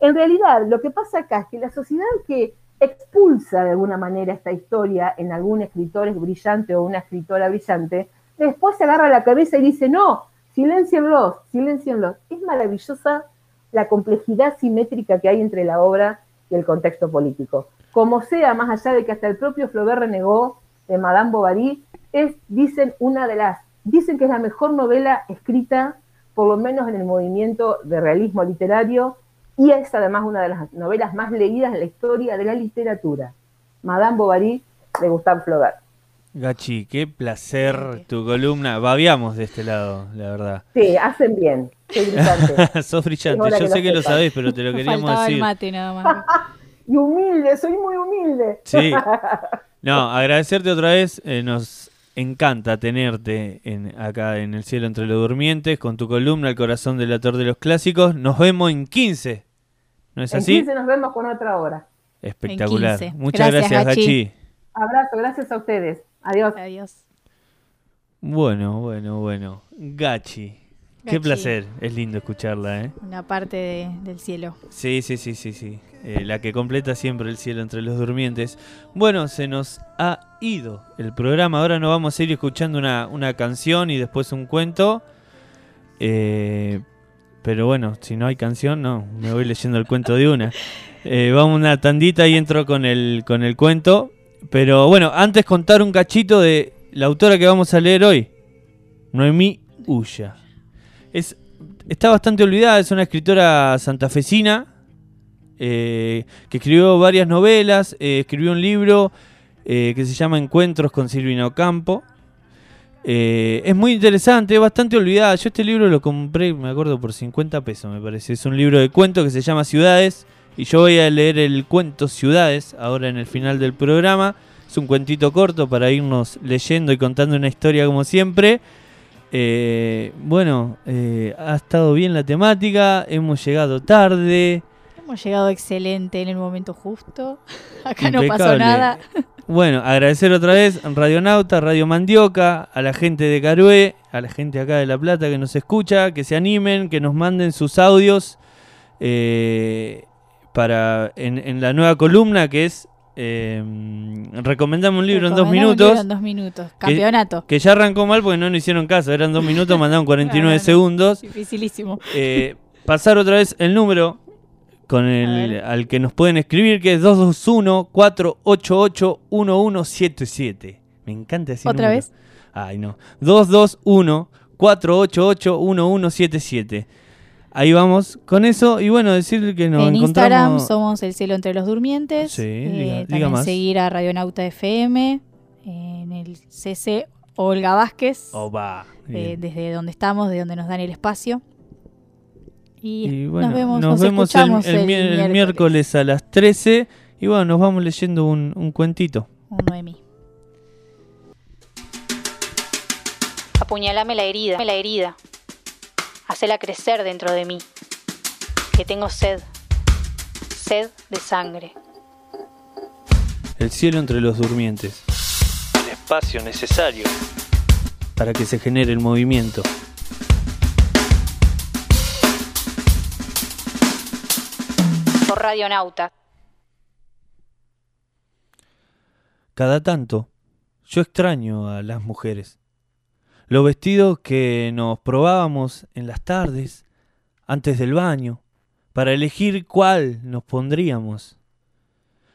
En realidad, lo que pasa acá es que la sociedad que expulsa de alguna manera esta historia en algún escritor brillante o una escritora brillante, después se agarra la cabeza y dice, no, silencienlos, silencienlos. Es maravillosa la complejidad simétrica que hay entre la obra y el contexto político. Como sea, más allá de que hasta el propio Flaubert renegó de Madame Bovary, es, dicen, una de las, dicen que es la mejor novela escrita, por lo menos en el movimiento de realismo literario, y es además una de las novelas más leídas en la historia de la literatura. Madame Bovary de Gustave Flaubert. Gachi, qué placer tu columna. Babiamos de este lado, la verdad. Sí, hacen bien. Soy brillante. Sos brillante. Yo sé que lo sabés, pero te lo queríamos decir. El mate nada más. y humilde, soy muy humilde. Sí. No, agradecerte otra vez. Eh, nos encanta tenerte en, acá en El Cielo entre los Durmientes con tu columna El Corazón del Ator de los Clásicos. Nos vemos en 15. ¿No es así? En 15 nos vemos con otra hora. Espectacular. Muchas gracias, Gachi. Abrazo, gracias a ustedes. Adiós. Adiós. Bueno, bueno, bueno. Gachi. Qué placer, es lindo escucharla, ¿eh? Una parte del cielo. Sí, sí, sí, sí, sí. Eh, la que completa siempre el cielo entre los durmientes. Bueno, se nos ha ido el programa. Ahora nos vamos a ir escuchando una, una canción y después un cuento. Eh, pero bueno, si no hay canción, no, me voy leyendo el cuento de una. Eh, vamos una tandita y entro con el, con el cuento. Pero bueno, antes contar un cachito de la autora que vamos a leer hoy, Noemí Ulla es, está bastante olvidada, es una escritora santafesina eh, que escribió varias novelas, eh, escribió un libro eh, que se llama Encuentros con Silvina Ocampo. es muy interesante, es bastante olvidada. Yo este libro lo compré, me acuerdo, por 50 pesos, me parece. Es un libro de cuentos que se llama Ciudades. Y yo voy a leer el cuento Ciudades ahora en el final del programa. Es un cuentito corto para irnos leyendo y contando una historia como siempre. Eh, bueno, eh, ha estado bien la temática, hemos llegado tarde. Hemos llegado excelente en el momento justo. Acá no pasó nada. Bueno, agradecer otra vez a Radionauta, Radio Mandioca, a la gente de Carué, a la gente acá de La Plata que nos escucha, que se animen, que nos manden sus audios eh, para en, en la nueva columna que es Eh, recomendamos un libro en dos Recomendamos un minutos. libro en dos minutos. Campeonato. Que ya arrancó mal porque no nos hicieron caso. Eran dos minutos, mandaron 49 Claro. segundos. Dificilísimo. Eh, pasar otra vez el número con el al que nos pueden escribir, que es 221-488-1177. Me encanta ese ¿Otra número. vez? Ay, no. 221-488-1177. Ahí vamos con eso. Y bueno, decir que nos en Instagram somos El Cielo entre los Durmientes. Sí, Eh, diga- diga también más. seguir a Radionauta FM. En el CC Olga Vázquez. Va. eh, desde donde estamos, de donde nos dan el espacio. Y, Y bueno, nos vemos, nos nos vemos el, miércoles a las 13. Y bueno, nos vamos leyendo un, un cuentito. Uno de mí. Apuñalame la herida, la herida. Hacela crecer dentro de mí. Que tengo sed. Sed de sangre. El cielo entre los durmientes. El espacio necesario para que se genere el movimiento. Por Radionauta. Cada tanto, yo extraño a las mujeres. Los vestidos que nos probábamos en las tardes, antes del baño, para elegir cuál nos pondríamos.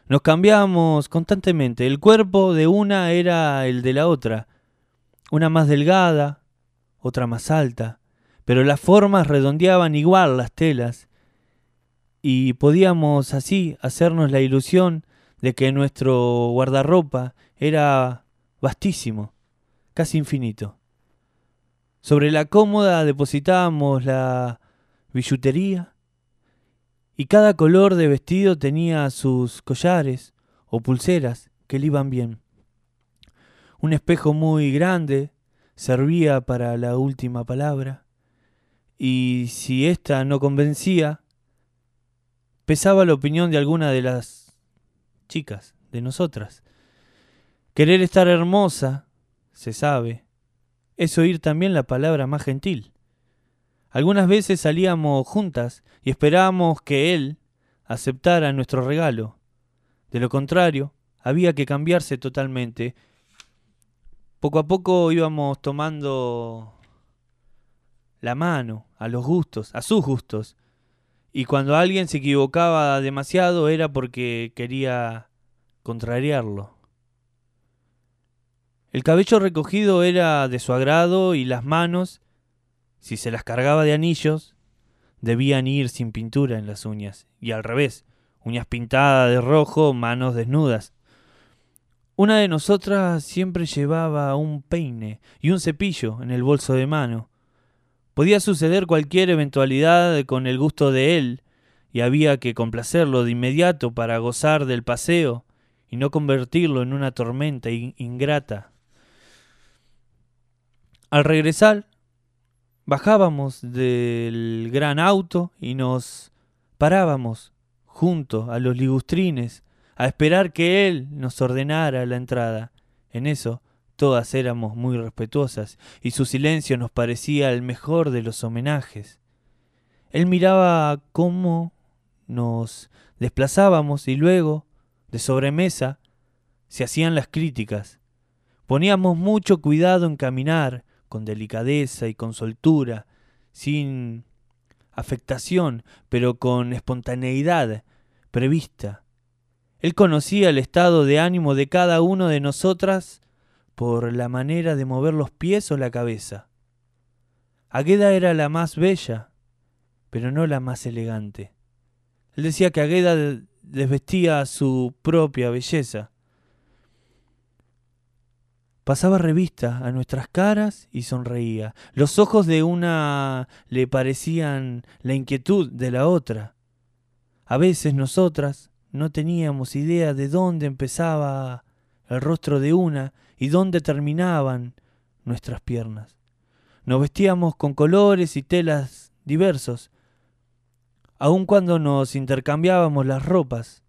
Nos cambiábamos constantemente. El cuerpo de una era el de la otra. Una más delgada, otra más alta. Pero las formas redondeaban igual las telas. Y podíamos así hacernos la ilusión de que nuestro guardarropa era vastísimo, casi infinito. Sobre la cómoda depositábamos la billutería y cada color de vestido tenía sus collares o pulseras que le iban bien. Un espejo muy grande servía para la última palabra y si ésta no convencía, pesaba la opinión de alguna de las chicas, de nosotras. Querer estar hermosa, se sabe, es oír también la palabra más gentil. Algunas veces salíamos juntas y esperábamos que él aceptara nuestro regalo. De lo contrario, había que cambiarse totalmente. Poco a poco íbamos tomando la mano a los gustos, a sus gustos, y cuando alguien se equivocaba demasiado era porque quería contrariarlo. El cabello recogido era de su agrado y las manos, si se las cargaba de anillos, debían ir sin pintura en las uñas, y al revés, uñas pintadas de rojo, manos desnudas. Una de nosotras siempre llevaba un peine y un cepillo en el bolso de mano. Podía suceder cualquier eventualidad con el gusto de él, y había que complacerlo de inmediato para gozar del paseo y no convertirlo en una tormenta in- ingrata. Al regresar, bajábamos del gran auto y nos parábamos junto a los ligustrines a esperar que él nos ordenara la entrada. En eso todas éramos muy respetuosas y su silencio nos parecía el mejor de los homenajes. Él miraba cómo nos desplazábamos y luego, de sobremesa, se hacían las críticas. Poníamos mucho cuidado en caminar, con delicadeza y con soltura, sin afectación, pero con espontaneidad prevista. Él conocía el estado de ánimo de cada uno de nosotras por la manera de mover los pies o la cabeza. Agueda era la más bella, pero no la más elegante. Él decía que Agueda de- desvestía su propia belleza. Pasaba revista a nuestras caras y sonreía. Los ojos de una le parecían la inquietud de la otra. A veces nosotras no teníamos idea de dónde empezaba el rostro de una y dónde terminaban nuestras piernas. Nos vestíamos con colores y telas diversos, aun cuando nos intercambiábamos las ropas,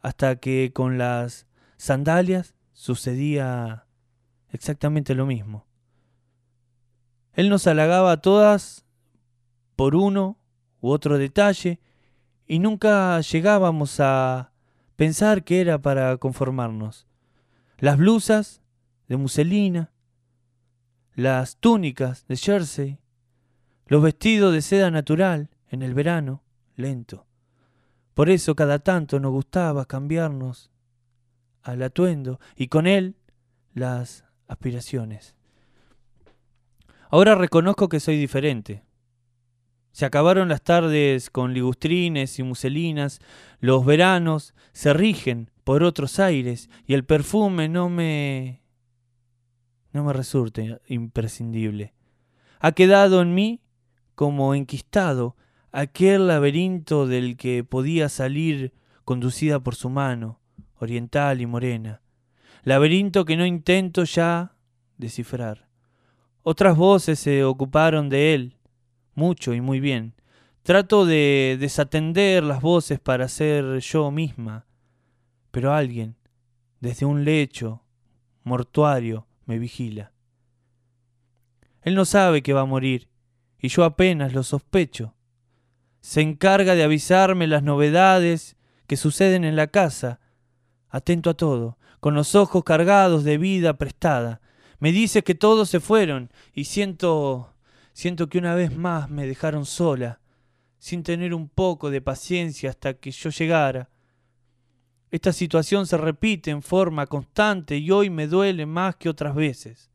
hasta que con las sandalias sucedía exactamente lo mismo. Él nos halagaba a todas por uno u otro detalle y nunca llegábamos a pensar que era para conformarnos. Las blusas de muselina, las túnicas de jersey, los vestidos de seda natural en el verano, lento. Por eso cada tanto nos gustaba cambiarnos al atuendo y con él las aspiraciones. Ahora reconozco que soy diferente. Se acabaron las tardes con ligustrines y muselinas, los veranos se rigen por otros aires y el perfume no me no me resulta imprescindible. Ha quedado en mí como enquistado aquel laberinto del que podía salir conducida por su mano, oriental y morena, laberinto que no intento ya descifrar. Otras voces se ocuparon de él, mucho y muy bien. Trato de desatender las voces para ser yo misma, pero alguien, desde un lecho mortuario, me vigila. Él no sabe que va a morir, y yo apenas lo sospecho. Se encarga de avisarme las novedades que suceden en la casa, atento a todo, con los ojos cargados de vida prestada. Me dice que todos se fueron y siento Siento que una vez más me dejaron sola, sin tener un poco de paciencia hasta que yo llegara. Esta situación se repite en forma constante y hoy me duele más que otras veces.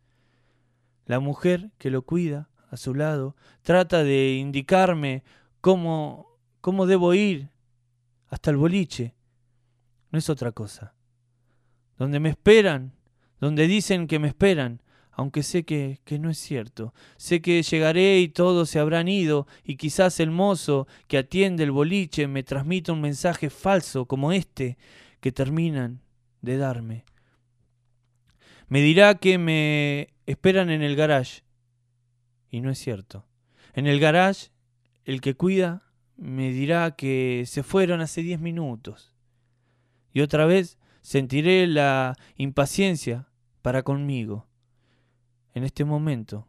La mujer que lo cuida a su lado trata de indicarme cómo, cómo debo ir hasta el boliche. No es otra cosa. Donde me esperan, donde dicen que me esperan, aunque sé que, que, no es cierto. Sé que llegaré y todos se habrán ido, y quizás el mozo que atiende el boliche me transmita un mensaje falso como este que terminan de darme. Me dirá que me esperan en el garage. Y no es cierto. En el garage, el que cuida me dirá que se fueron hace diez minutos. Y otra vez sentiré la impaciencia para conmigo en este momento.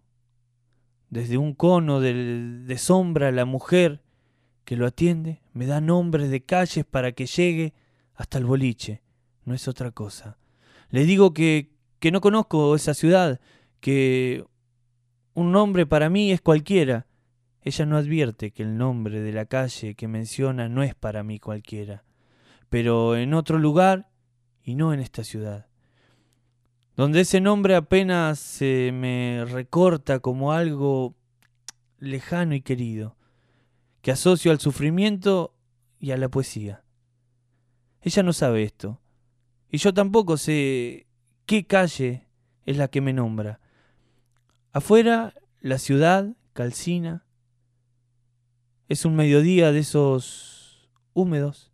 Desde un cono de, sombra la mujer que lo atiende me da nombres de calles para que llegue hasta el boliche. No es otra cosa. Le digo que, que no conozco esa ciudad, que un nombre para mí es cualquiera. Ella no advierte que el nombre de la calle que menciona no es para mí cualquiera, pero en otro lugar y no en esta ciudad donde ese nombre apenas se me recorta como algo lejano y querido, que asocio al sufrimiento y a la poesía. Ella no sabe esto, y yo tampoco sé qué calle es la que me nombra. Afuera, la ciudad calcina. Es un mediodía de esos húmedos.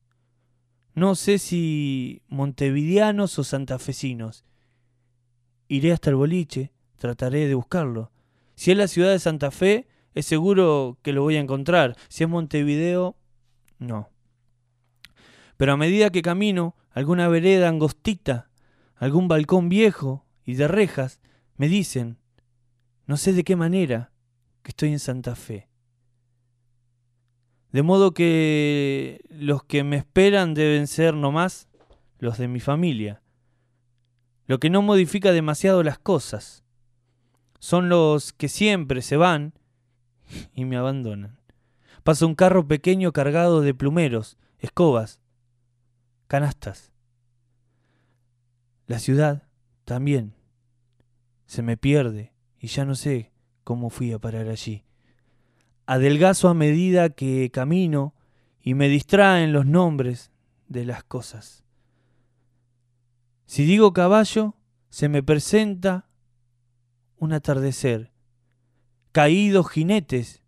No sé si montevideanos o santafesinos Iré hasta el boliche, trataré de buscarlo. Si es la ciudad de Santa Fe, es seguro que lo voy a encontrar. Si es Montevideo, no. Pero a medida que camino, alguna vereda angostita, algún balcón viejo y de rejas, me dicen, no sé de qué manera, que estoy en Santa Fe. De modo que los que me esperan deben ser no más los de mi familia lo que no modifica demasiado las cosas. Son los que siempre se van y me abandonan. Pasa un carro pequeño cargado de plumeros, escobas, canastas. La ciudad también se me pierde y ya no sé cómo fui a parar allí. Adelgazo a medida que camino y me distraen los nombres de las cosas. Si digo caballo, se me presenta un atardecer, caídos jinetes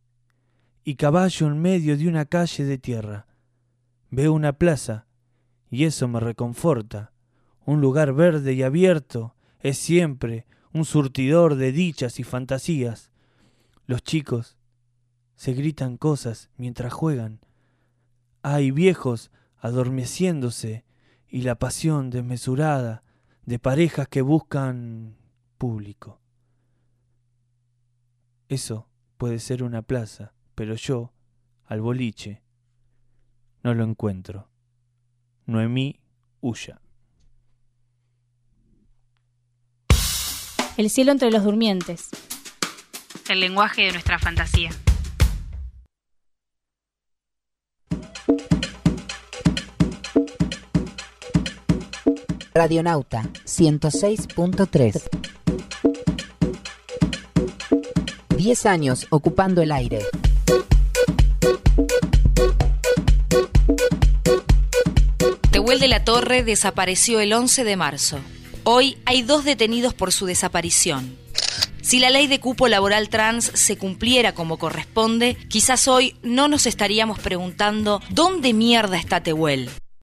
y caballo en medio de una calle de tierra. Veo una plaza y eso me reconforta. Un lugar verde y abierto es siempre un surtidor de dichas y fantasías. Los chicos se gritan cosas mientras juegan. Hay viejos adormeciéndose y la pasión desmesurada de parejas que buscan público. Eso puede ser una plaza, pero yo, al boliche, no lo encuentro. Noemí huya. El cielo entre los durmientes. El lenguaje de nuestra fantasía. Radionauta 106.3. 10 años ocupando el aire. Tehuel de la Torre desapareció el 11 de marzo. Hoy hay dos detenidos por su desaparición. Si la ley de cupo laboral trans se cumpliera como corresponde, quizás hoy no nos estaríamos preguntando ¿dónde mierda está Tehuel?